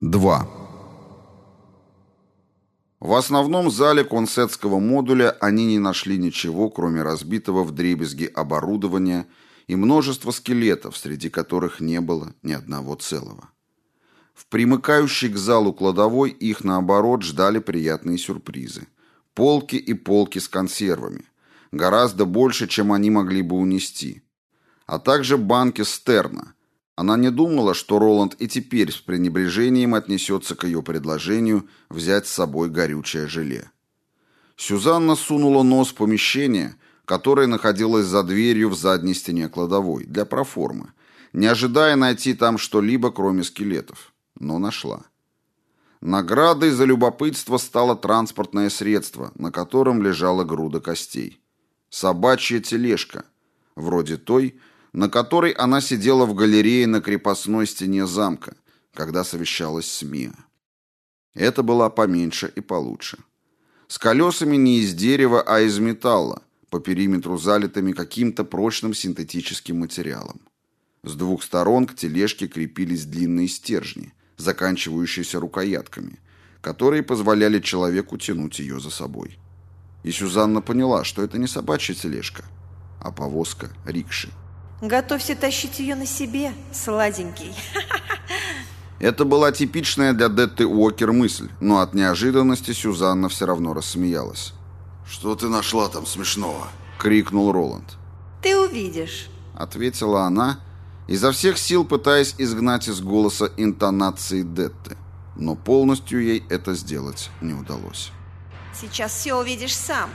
2. В основном зале консетского модуля они не нашли ничего, кроме разбитого вдребезги оборудования и множества скелетов, среди которых не было ни одного целого. В примыкающей к залу кладовой их, наоборот, ждали приятные сюрпризы. Полки и полки с консервами. Гораздо больше, чем они могли бы унести. А также банки стерна – она не думала, что Роланд и теперь с пренебрежением отнесется к ее предложению взять с собой горючее желе. Сюзанна сунула нос в помещение, которое находилось за дверью в задней стене кладовой, для проформы, не ожидая найти там что-либо, кроме скелетов. Но нашла. Наградой за любопытство стало транспортное средство, на котором лежала груда костей. Собачья тележка, вроде той, на которой она сидела в галерее на крепостной стене замка, когда совещалась с Миа. Это была поменьше и получше. С колесами не из дерева, а из металла, по периметру залитыми каким-то прочным синтетическим материалом. С двух сторон к тележке крепились длинные стержни, заканчивающиеся рукоятками, которые позволяли человеку тянуть ее за собой. И Сюзанна поняла, что это не собачья тележка, а повозка рикши. Готовься тащить ее на себе, сладенький. Это была типичная для Детты Уокер мысль, но от неожиданности Сюзанна все равно рассмеялась. «Что ты нашла там смешного?» — крикнул Роланд. «Ты увидишь», — ответила она, изо всех сил пытаясь изгнать из голоса интонации Детты, но полностью ей это сделать не удалось. «Сейчас все увидишь сам»,